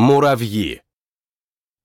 Муравьи.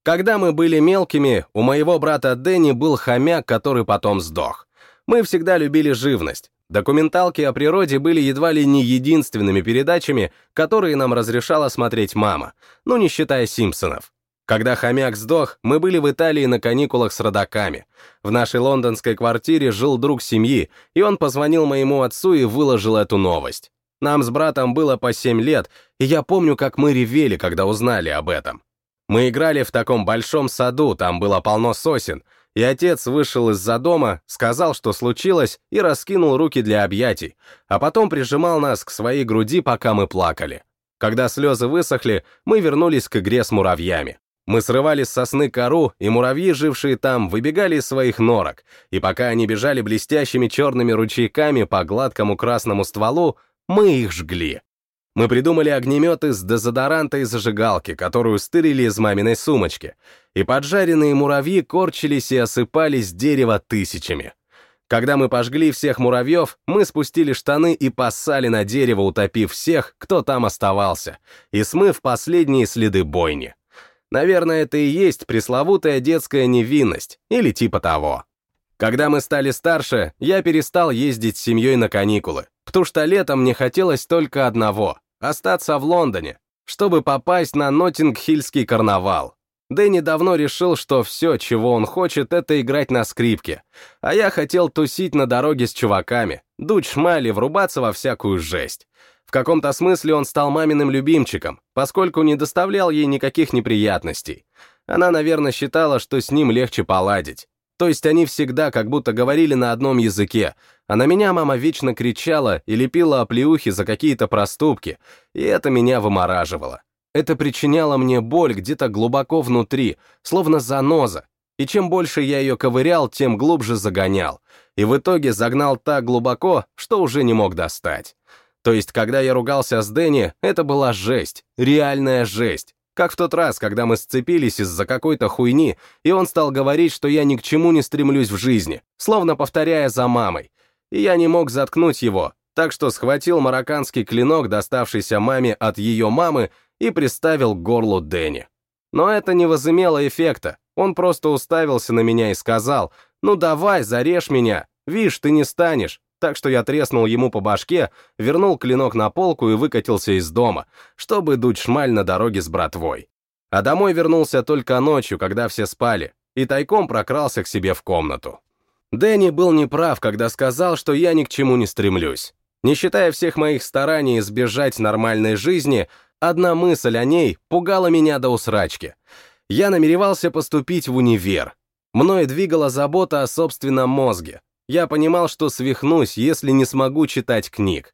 Когда мы были мелкими, у моего брата Дэнни был хомяк, который потом сдох. Мы всегда любили живность. Документалки о природе были едва ли не единственными передачами, которые нам разрешала смотреть мама, ну не считая Симпсонов. Когда хомяк сдох, мы были в Италии на каникулах с родаками. В нашей лондонской квартире жил друг семьи, и он позвонил моему отцу и выложил эту новость. Нам с братом было по 7 лет, и я помню, как мы ревели, когда узнали об этом. Мы играли в таком большом саду, там было полно сосен, и отец вышел из-за дома, сказал, что случилось, и раскинул руки для объятий, а потом прижимал нас к своей груди, пока мы плакали. Когда слезы высохли, мы вернулись к игре с муравьями. Мы срывали с сосны кору, и муравьи, жившие там, выбегали из своих норок, и пока они бежали блестящими черными ручейками по гладкому красному стволу, мы их жгли. Мы придумали огнеметы с дезодоранта и зажигалки, которую стырили из маминой сумочки, и поджаренные муравьи корчились и осыпались с дерева тысячами. Когда мы пожгли всех муравьев, мы спустили штаны и поссали на дерево, утопив всех, кто там оставался, и смыв последние следы бойни. Наверное, это и есть пресловутая детская невинность, или типа того. Когда мы стали старше, я перестал ездить с семьей на каникулы, потому что летом мне хотелось только одного — остаться в Лондоне, чтобы попасть на Ноттингхильский карнавал. Дэнни давно решил, что все, чего он хочет, это играть на скрипке, а я хотел тусить на дороге с чуваками, дуть шмали, врубаться во всякую жесть. В каком-то смысле он стал маминым любимчиком, поскольку не доставлял ей никаких неприятностей. Она, наверное, считала, что с ним легче поладить. То есть они всегда как будто говорили на одном языке, а на меня мама вечно кричала и лепила оплеухи за какие-то проступки, и это меня вымораживало. Это причиняло мне боль где-то глубоко внутри, словно заноза, и чем больше я ее ковырял, тем глубже загонял, и в итоге загнал так глубоко, что уже не мог достать. То есть, когда я ругался с Дэнни, это была жесть, реальная жесть, как в тот раз, когда мы сцепились из-за какой-то хуйни, и он стал говорить, что я ни к чему не стремлюсь в жизни, словно повторяя за мамой. И я не мог заткнуть его, так что схватил марокканский клинок, доставшийся маме от ее мамы, и приставил к горлу Дэнни. Но это не возымело эффекта. Он просто уставился на меня и сказал, «Ну давай, зарежь меня. Вишь, ты не станешь так что я треснул ему по башке, вернул клинок на полку и выкатился из дома, чтобы дуть шмаль на дороге с братвой. А домой вернулся только ночью, когда все спали, и тайком прокрался к себе в комнату. Дэнни был неправ, когда сказал, что я ни к чему не стремлюсь. Не считая всех моих стараний избежать нормальной жизни, одна мысль о ней пугала меня до усрачки. Я намеревался поступить в универ. Мной двигала забота о собственном мозге, я понимал, что свихнусь, если не смогу читать книг.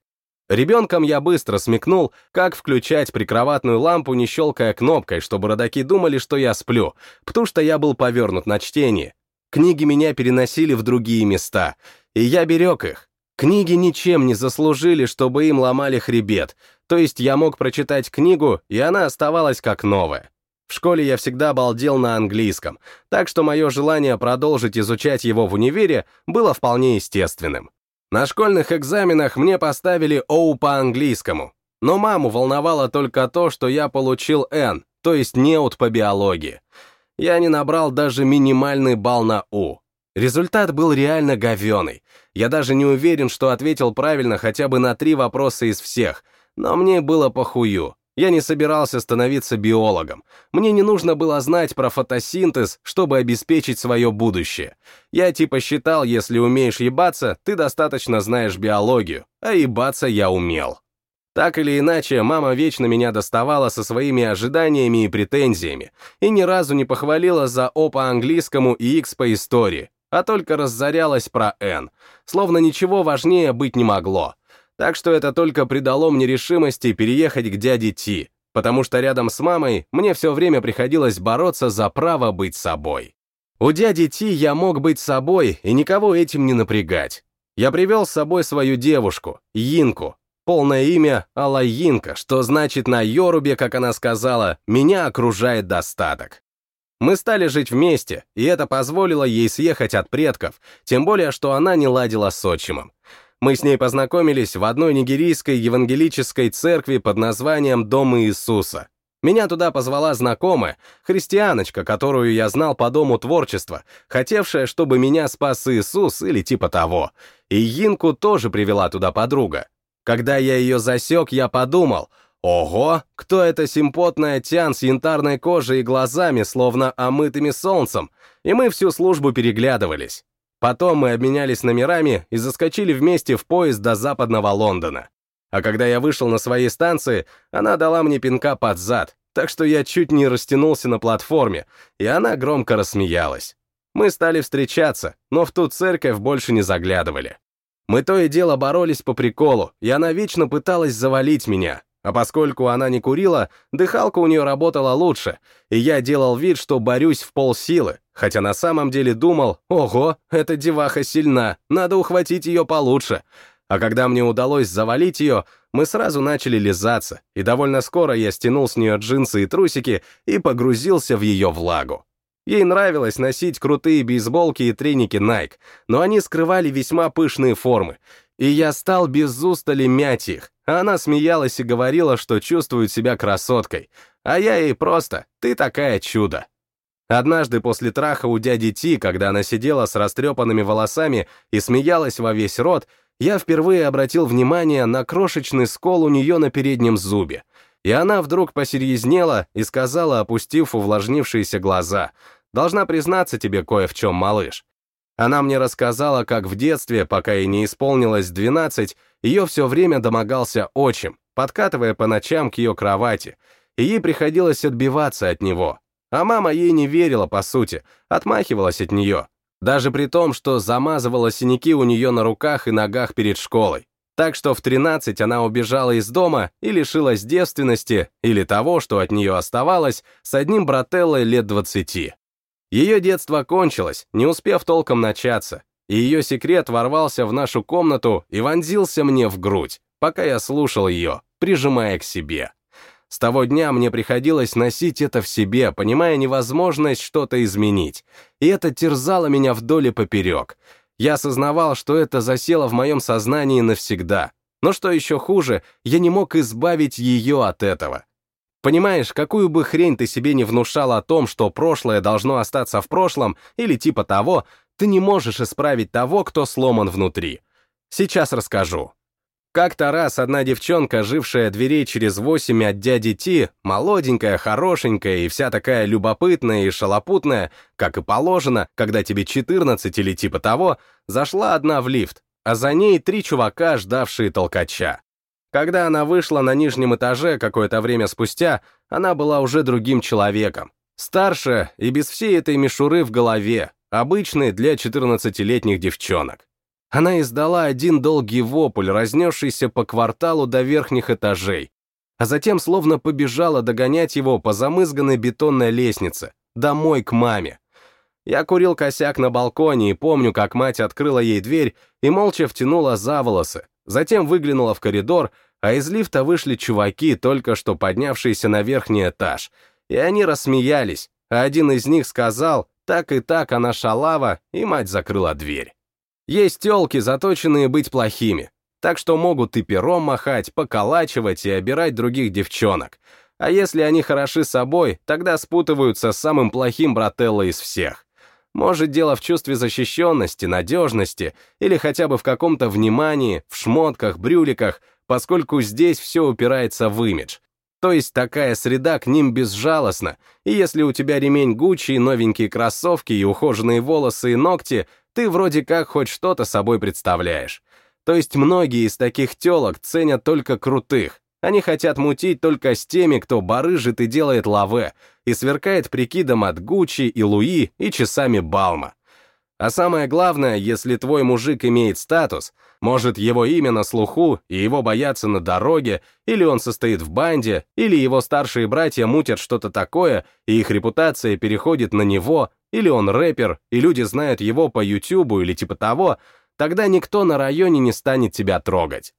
Ребенком я быстро смекнул, как включать прикроватную лампу, не щелкая кнопкой, чтобы родаки думали, что я сплю, потому что я был повернут на чтение. Книги меня переносили в другие места, и я берег их. Книги ничем не заслужили, чтобы им ломали хребет, то есть я мог прочитать книгу, и она оставалась как новая. В школе я всегда балдел на английском, так что мое желание продолжить изучать его в универе было вполне естественным. На школьных экзаменах мне поставили Оу по английскому, но маму волновало только то, что я получил Н, то есть неут по биологии. Я не набрал даже минимальный балл на У. Результат был реально говеный. Я даже не уверен, что ответил правильно хотя бы на три вопроса из всех, но мне было похую. Я не собирался становиться биологом. Мне не нужно было знать про фотосинтез, чтобы обеспечить свое будущее. Я типа считал, если умеешь ебаться, ты достаточно знаешь биологию, а ебаться я умел. Так или иначе, мама вечно меня доставала со своими ожиданиями и претензиями и ни разу не похвалила за О по английскому и X по истории, а только разорялась про N, словно ничего важнее быть не могло. Так что это только придало мне решимости переехать к дяде Ти, потому что рядом с мамой мне все время приходилось бороться за право быть собой. У дяди Ти я мог быть собой и никого этим не напрягать. Я привел с собой свою девушку, Йинку, полное имя Алла Йинка, что значит на Йорубе, как она сказала, «меня окружает достаток». Мы стали жить вместе, и это позволило ей съехать от предков, тем более, что она не ладила с отчимом. Мы с ней познакомились в одной нигерийской евангелической церкви под названием Дом Иисуса. Меня туда позвала знакомая, христианочка, которую я знал по дому творчества, хотевшая, чтобы меня спас Иисус или типа того. И Йинку тоже привела туда подруга. Когда я ее засек, я подумал, ого, кто эта симпотная тян с янтарной кожей и глазами, словно омытыми солнцем, и мы всю службу переглядывались. Потом мы обменялись номерами и заскочили вместе в поезд до западного Лондона. А когда я вышел на своей станции, она дала мне пинка под зад, так что я чуть не растянулся на платформе, и она громко рассмеялась. Мы стали встречаться, но в ту церковь больше не заглядывали. Мы то и дело боролись по приколу, и она вечно пыталась завалить меня, а поскольку она не курила, дыхалка у нее работала лучше, и я делал вид, что борюсь в полсилы, хотя на самом деле думал, ого, эта деваха сильна, надо ухватить ее получше, а когда мне удалось завалить ее, мы сразу начали лизаться, и довольно скоро я стянул с нее джинсы и трусики и погрузился в ее влагу. Ей нравилось носить крутые бейсболки и треники Nike, но они скрывали весьма пышные формы, и я стал без устали мять их, она смеялась и говорила, что чувствует себя красоткой, а я ей просто «ты такая чудо». Однажды после траха у дяди Ти, когда она сидела с растрепанными волосами и смеялась во весь рот, я впервые обратил внимание на крошечный скол у нее на переднем зубе, и она вдруг посерьезнела и сказала, опустив увлажнившиеся глаза, «Должна признаться тебе кое в чем, малыш». Она мне рассказала, как в детстве, пока ей не исполнилось 12, ее все время домогался отчим, подкатывая по ночам к ее кровати, и ей приходилось отбиваться от него. А мама ей не верила, по сути, отмахивалась от нее, даже при том, что замазывала синяки у нее на руках и ногах перед школой. Так что в 13 она убежала из дома и лишилась девственности или того, что от нее оставалось, с одним брателлой лет 20. Ее детство кончилось, не успев толком начаться, и ее секрет ворвался в нашу комнату и вонзился мне в грудь, пока я слушал ее, прижимая к себе. С того дня мне приходилось носить это в себе, понимая невозможность что-то изменить. И это терзало меня вдоль и поперек. Я осознавал, что это засело в моем сознании навсегда. Но что еще хуже, я не мог избавить ее от этого. Понимаешь, какую бы хрень ты себе не внушал о том, что прошлое должно остаться в прошлом, или типа того, ты не можешь исправить того, кто сломан внутри. Сейчас расскажу. Как-то раз одна девчонка, жившая дверей через восемь от дяди Ти, молоденькая, хорошенькая и вся такая любопытная и шалопутная, как и положено, когда тебе 14 или типа того, зашла одна в лифт, а за ней три чувака, ждавшие толкача. Когда она вышла на нижнем этаже какое-то время спустя, она была уже другим человеком. Старше и без всей этой мишуры в голове, обычной для 14-летних девчонок. Она издала один долгий вопль, разнесшийся по кварталу до верхних этажей, а затем словно побежала догонять его по замызганной бетонной лестнице, домой к маме. Я курил косяк на балконе и помню, как мать открыла ей дверь и молча втянула за волосы, затем выглянула в коридор, а из лифта вышли чуваки, только что поднявшиеся на верхний этаж, и они рассмеялись, а один из них сказал, так и так она шалава, и мать закрыла дверь. Есть телки, заточенные быть плохими, так что могут и пером махать, поколачивать и обирать других девчонок. А если они хороши собой, тогда спутываются с самым плохим брателло из всех. Может, дело в чувстве защищенности, надежности или хотя бы в каком-то внимании, в шмотках, брюликах, поскольку здесь все упирается в имидж. То есть такая среда к ним безжалостна, и если у тебя ремень Гуччи, новенькие кроссовки и ухоженные волосы и ногти, ты вроде как хоть что-то собой представляешь. То есть многие из таких телок ценят только крутых. Они хотят мутить только с теми, кто барыжит и делает лаве, и сверкает прикидом от Гуччи и Луи и часами Балма. А самое главное, если твой мужик имеет статус, может его имя на слуху, и его боятся на дороге, или он состоит в банде, или его старшие братья мутят что-то такое, и их репутация переходит на него, или он рэпер, и люди знают его по ютубу или типа того, тогда никто на районе не станет тебя трогать.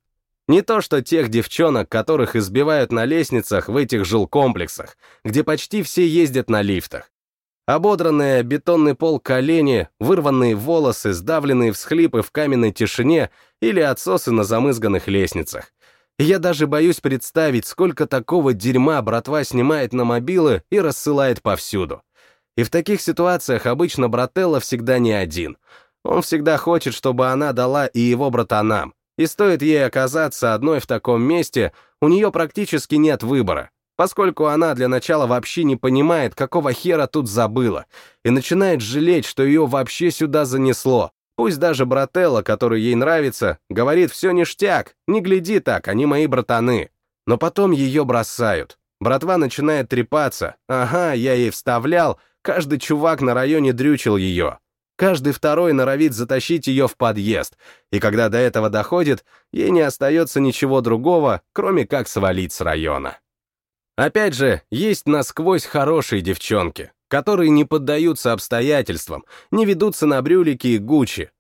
Не то что тех девчонок, которых избивают на лестницах в этих жилкомплексах, где почти все ездят на лифтах. Ободранные бетонный пол колени, вырванные волосы, сдавленные всхлипы в каменной тишине или отсосы на замызганных лестницах. Я даже боюсь представить, сколько такого дерьма братва снимает на мобилы и рассылает повсюду. И в таких ситуациях обычно брателла всегда не один. Он всегда хочет, чтобы она дала и его братанам. И стоит ей оказаться одной в таком месте, у нее практически нет выбора, поскольку она для начала вообще не понимает, какого хера тут забыла, и начинает жалеть, что ее вообще сюда занесло. Пусть даже брателла, который ей нравится, говорит «все ништяк, не гляди так, они мои братаны». Но потом ее бросают. Братва начинает трепаться. Ага, я ей вставлял, каждый чувак на районе дрючил ее. Каждый второй норовит затащить ее в подъезд, и когда до этого доходит, ей не остается ничего другого, кроме как свалить с района. Опять же, есть насквозь хорошие девчонки, которые не поддаются обстоятельствам, не ведутся на брюлики и гучи,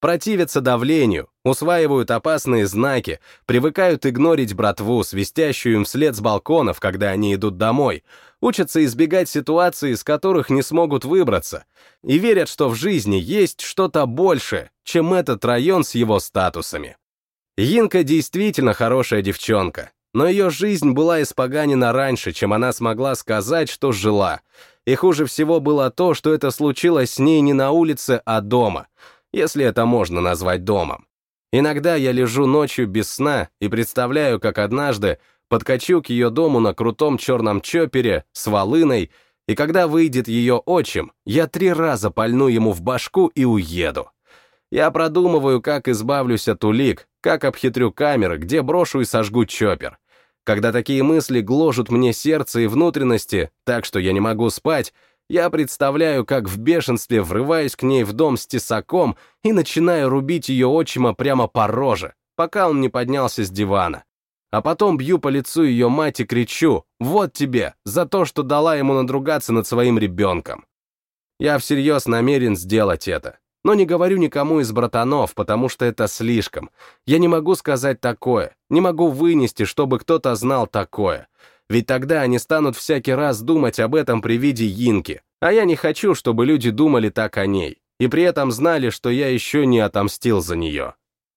противятся давлению, усваивают опасные знаки, привыкают игнорить братву, свистящую им вслед с балконов, когда они идут домой, учатся избегать ситуаций, из которых не смогут выбраться, и верят, что в жизни есть что-то большее, чем этот район с его статусами. Йинка действительно хорошая девчонка, но ее жизнь была испоганена раньше, чем она смогла сказать, что жила. И хуже всего было то, что это случилось с ней не на улице, а дома, если это можно назвать домом. Иногда я лежу ночью без сна и представляю, как однажды подкачу к ее дому на крутом черном чопере с волыной, и когда выйдет ее отчим, я три раза пальну ему в башку и уеду. Я продумываю, как избавлюсь от улик, как обхитрю камеры, где брошу и сожгу чопер. Когда такие мысли гложут мне сердце и внутренности, так что я не могу спать, я представляю, как в бешенстве врываюсь к ней в дом с тесаком и начинаю рубить ее отчима прямо по роже, пока он не поднялся с дивана. А потом бью по лицу ее мать и кричу «Вот тебе!» за то, что дала ему надругаться над своим ребенком. Я всерьез намерен сделать это. Но не говорю никому из братанов, потому что это слишком. Я не могу сказать такое, не могу вынести, чтобы кто-то знал такое. Ведь тогда они станут всякий раз думать об этом при виде Йинки, а я не хочу, чтобы люди думали так о ней, и при этом знали, что я еще не отомстил за нее.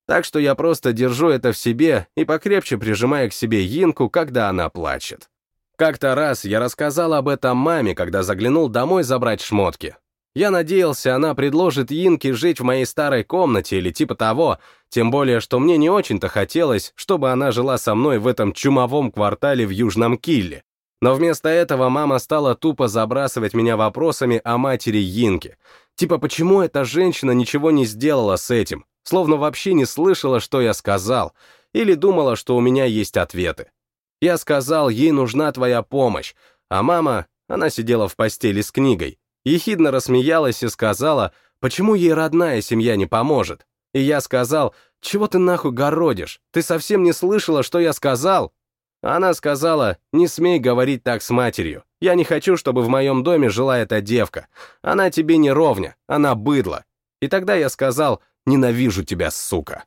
Так что я просто держу это в себе и покрепче прижимаю к себе Йинку, когда она плачет. Как-то раз я рассказал об этом маме, когда заглянул домой забрать шмотки. Я надеялся, она предложит Инке жить в моей старой комнате или типа того, тем более, что мне не очень-то хотелось, чтобы она жила со мной в этом чумовом квартале в Южном Килле. Но вместо этого мама стала тупо забрасывать меня вопросами о матери Йинки. Типа, почему эта женщина ничего не сделала с этим? Словно вообще не слышала, что я сказал. Или думала, что у меня есть ответы. Я сказал, ей нужна твоя помощь. А мама, она сидела в постели с книгой, ехидно рассмеялась и сказала, почему ей родная семья не поможет. И я сказал, чего ты нахуй городишь? Ты совсем не слышала, что я сказал? Она сказала, не смей говорить так с матерью. Я не хочу, чтобы в моем доме жила эта девка. Она тебе не ровня, она быдло. И тогда я сказал, ненавижу тебя, сука.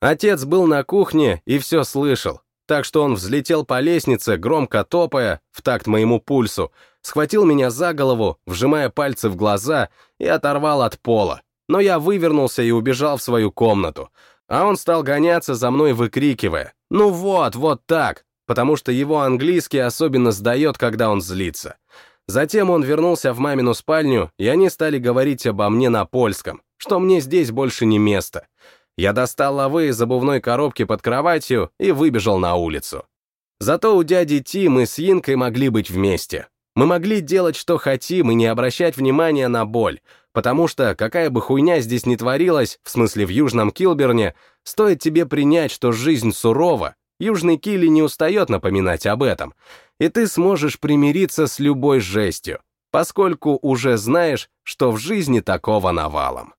Отец был на кухне и все слышал, так что он взлетел по лестнице, громко топая, в такт моему пульсу, схватил меня за голову, вжимая пальцы в глаза, и оторвал от пола. Но я вывернулся и убежал в свою комнату. А он стал гоняться за мной, выкрикивая «Ну вот, вот так!» потому что его английский особенно сдает, когда он злится. Затем он вернулся в мамину спальню, и они стали говорить обо мне на польском, что мне здесь больше не место. Я достал лавы из обувной коробки под кроватью и выбежал на улицу. Зато у дяди Ти мы с Инкой могли быть вместе. Мы могли делать, что хотим, и не обращать внимания на боль, потому что, какая бы хуйня здесь ни творилась, в смысле в Южном Килберне, стоит тебе принять, что жизнь сурова, Южный Килли не устает напоминать об этом, и ты сможешь примириться с любой жестью, поскольку уже знаешь, что в жизни такого навалом.